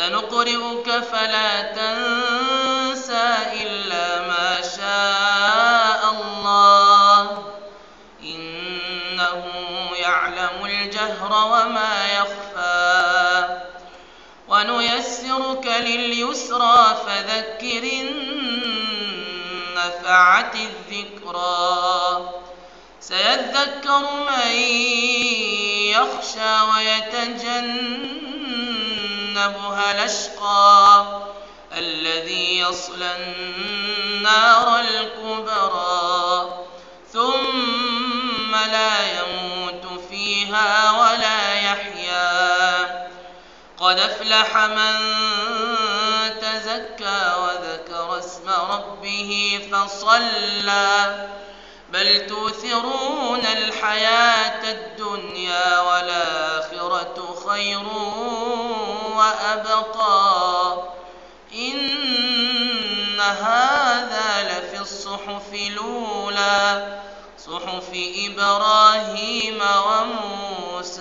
سنقرئك فلا تنسى إلا ما شاء الله. إنه يعلم الجهر وما يخفى. ونيسرك لليسرى فذكر إن نفعت الذكرى. سيذكر من يخشى ويتجنبها الأشقى الذي يصلى النار الكبرى ثم لا يموت فيها ولا يحيا قد افلح من تزكى وذكر اسم ربه فصلى بل تؤثرون الحياة الدنيا والآخرة خير وأبقى إن هذا لفي الصحف الأولى صحف إبراهيم وموسى.